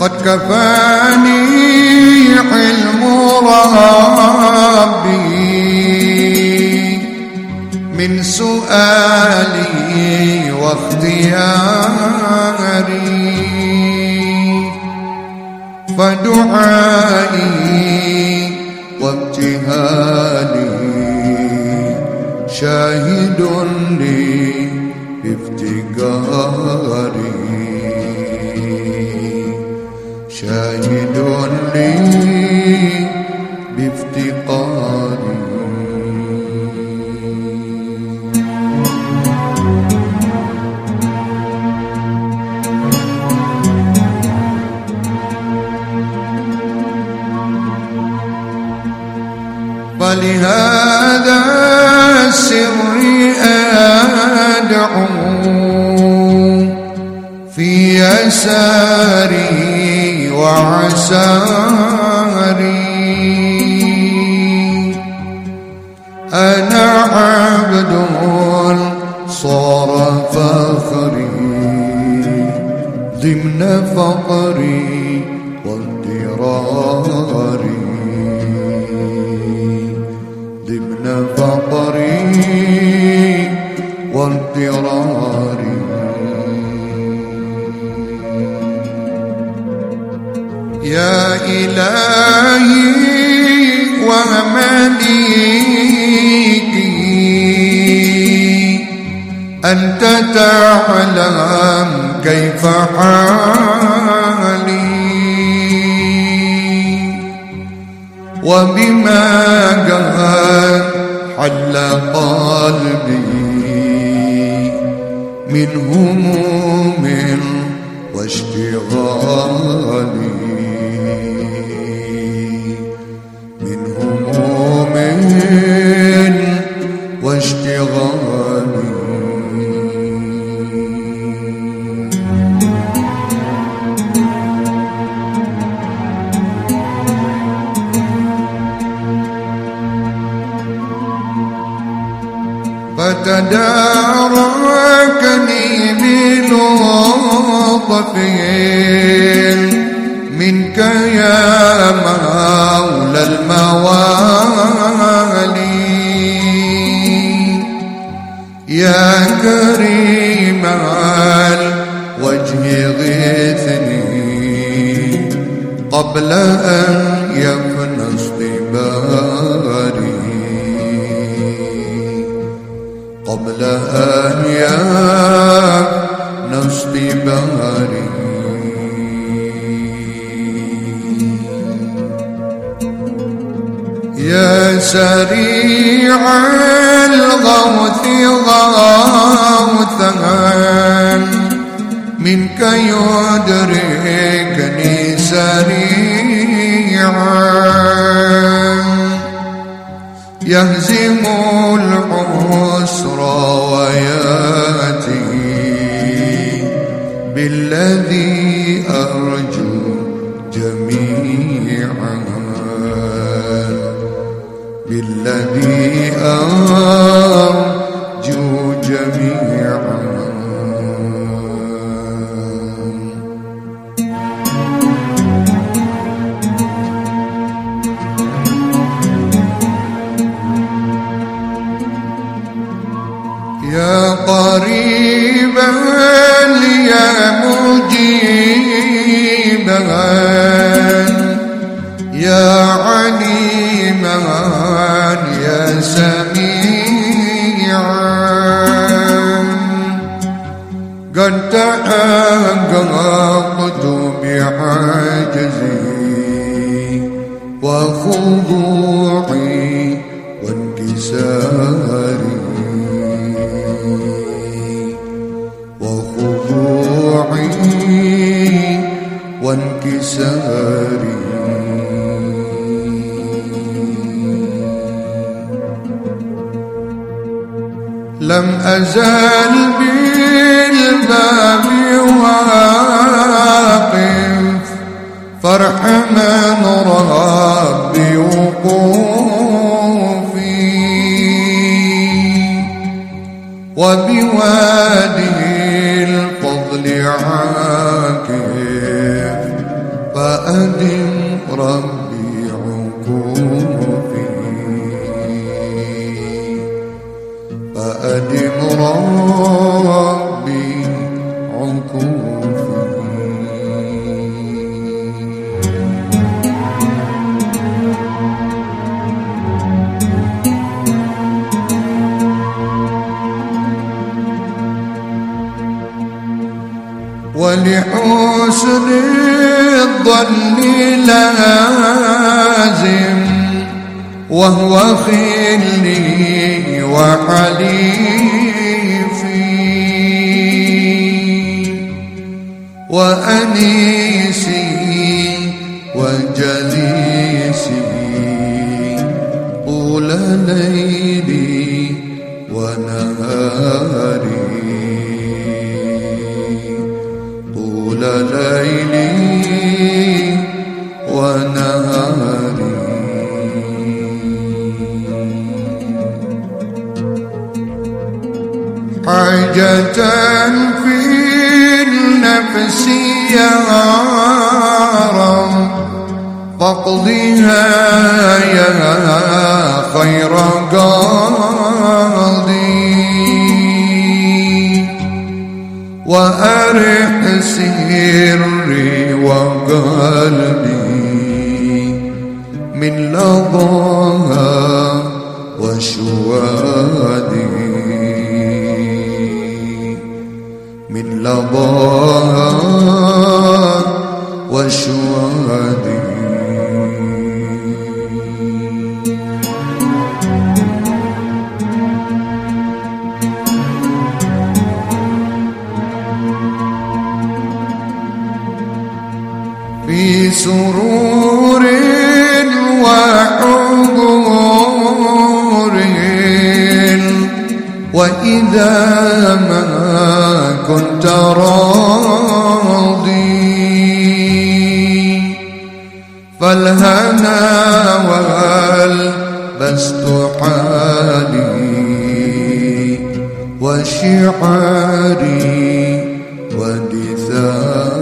قد كفاني علم ربي. من سؤالي واختياري. فدعائي وابتهالي. شاهد لي بافتقاري. شاهد لي بافتقاري. فلهذا السر أدعو في يساري وعساري أنا عبد صار فخري ضمن فقري واضطراري ضمن فقري واضطراري يا إلهي ومليكي أنت تعلم كيف حالي. وبما قد حل قلبي من هموم واشتغالي. فتداركني بلطف منك يا مولى الموالي. يا كريم الوجه غثني. قبل أن يفنى اصطباري أن يفنى اصطباري يا سريع الغوث غوثا منك يدركني سريعا يهزم العسر يا يا يا عليما يا سميعا تأنقضت بعجزي وخضوعي وانكساري وخضوعي وانكساري لم أزال بالباب واقف. فارحمن ربي وقوفي. وبوادي الفضل عاكف. فأدم ربي ولحسن الظن لازم وهو خلي وحليفي. وأنيسي وجليسي طول ليلي ونهاري. النفس يا يا خير قاضي. وأرح سري وقلبي من لظاها وشوادي. لظاها وشوادي. في سرور وحضور وإذا حالي وشعاري ودثاري